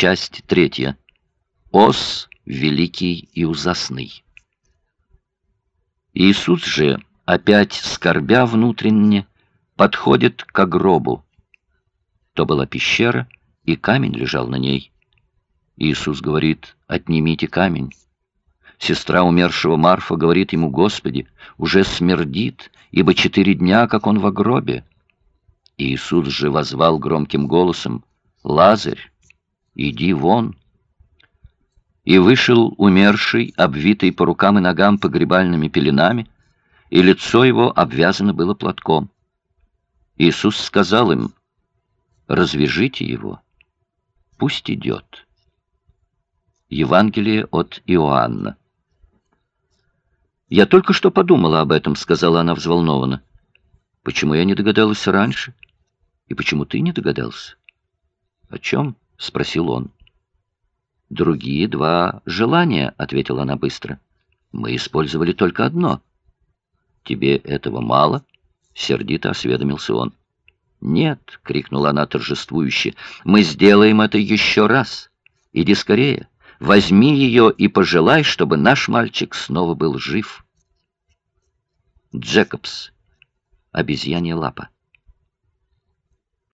Часть третья. Ос великий и ужасный. Иисус же, опять скорбя внутренне, подходит к гробу. То была пещера, и камень лежал на ней. Иисус говорит, отнимите камень. Сестра умершего Марфа говорит ему, Господи, уже смердит, ибо четыре дня, как он в гробе. Иисус же возвал громким голосом, Лазарь, иди вон. И вышел умерший, обвитый по рукам и ногам погребальными пеленами, и лицо его обвязано было платком. Иисус сказал им, «Развяжите его, пусть идет». Евангелие от Иоанна. «Я только что подумала об этом», — сказала она взволнованно. «Почему я не догадалась раньше? И почему ты не догадался?» «О чем?» — спросил он. «Другие два желания», — ответила она быстро. «Мы использовали только одно». «Тебе этого мало?» — сердито осведомился он. «Нет!» — крикнула она торжествующе. «Мы сделаем это еще раз! Иди скорее! Возьми ее и пожелай, чтобы наш мальчик снова был жив!» Джекобс. Обезьянья лапа.